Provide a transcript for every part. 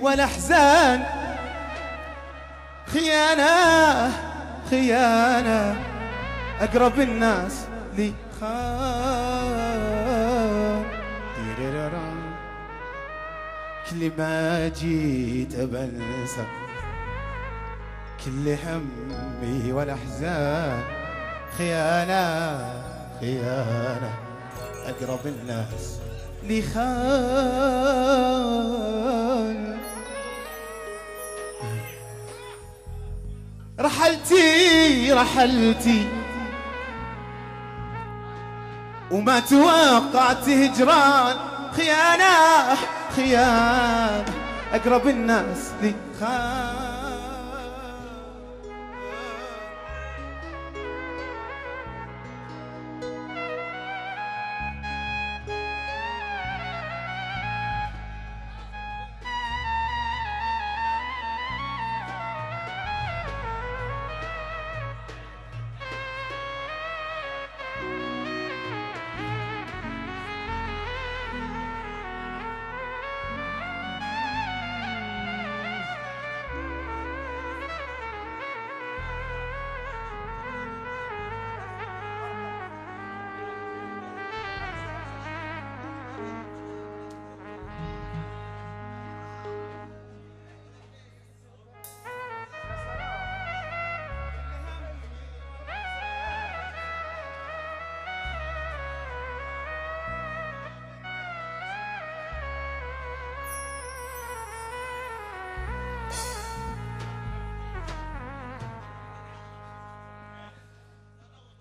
ولا احزان خيانة خيانة. أقرب الناس لي خان. كل ما جيت بنسى. كل همي والأحزان. خيانة خيانة. أقرب الناس لي خان رحلتي رحلتي. وما توقعت هجران. خيانة خيانة. أقرب الناس لي خان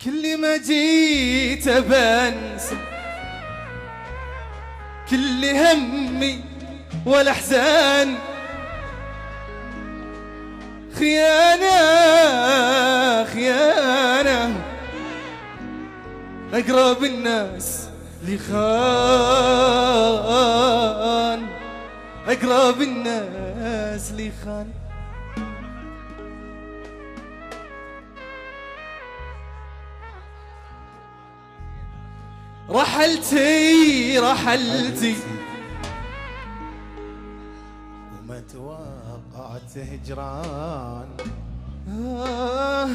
كل ما جيت بنسى كل همي والأحزان. خيانة خيانة. أقرب الناس لي خان أقرب الناس لي رحلتي رحلتي. وما توقعت هجران. آه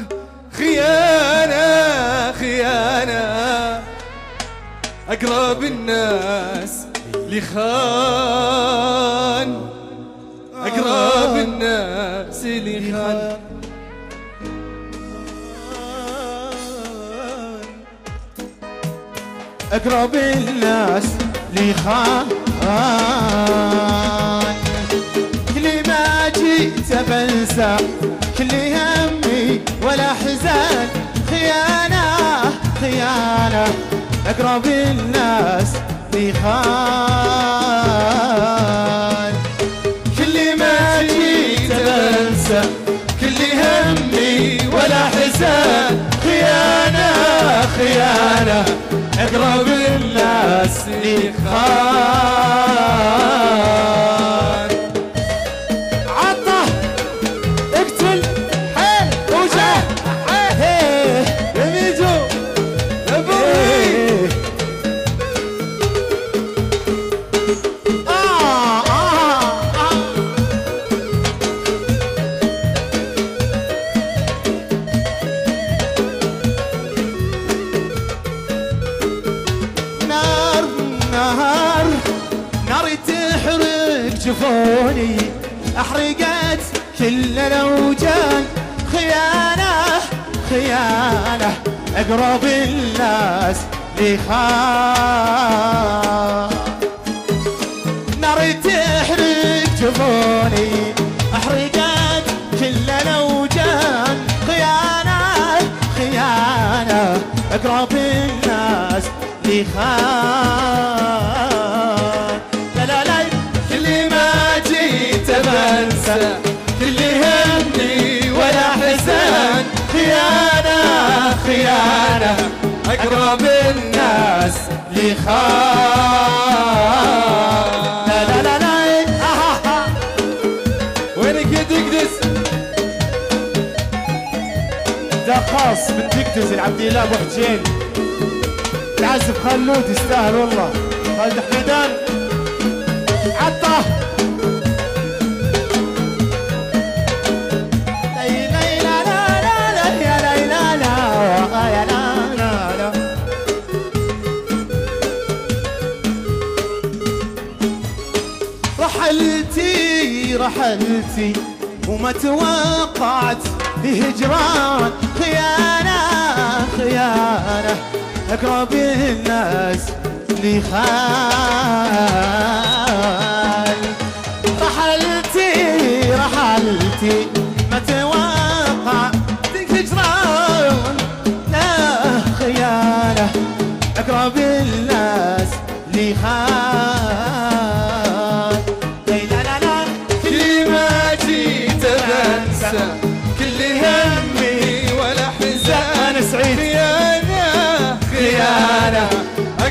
خيانة خيانة. أقرب الناس لخان. أقرب الناس لخان. أقرب الناس لي خان كل ما جيت بنسى كل همي ولا حزان. خيانة خيانة أقرب الناس لي خان كل ما جيت بنسى كل همي ولا حزان. خيانة خيانة. جفوني أحرقت كل الأوجان. خيانة خيانة. أقرب الناس لي نار تحرق جفوني. أحرقت كل الأوجان. خيانة خيانة. أقرب الناس لي خان أقرب الناس لي خان لا لا لا. لا دقدس ده خاص من دقدس العبد الله أبو حجين العازف خلود يستاهل والله. خالد حميدان. رحلتي وما توقعت هجران خيانة خيانة. أقرب الناس لي خان رحلتي رحلتي ما توقعت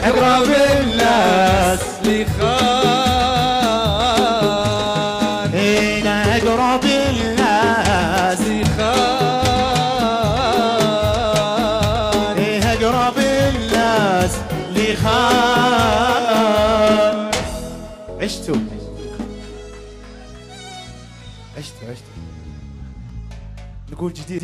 أقرب الناس لي خان إلى أقرب الناس لي خان إيه أقرب الناس لي خان عشتوا. عشتوا عشتوا. نقول جديد.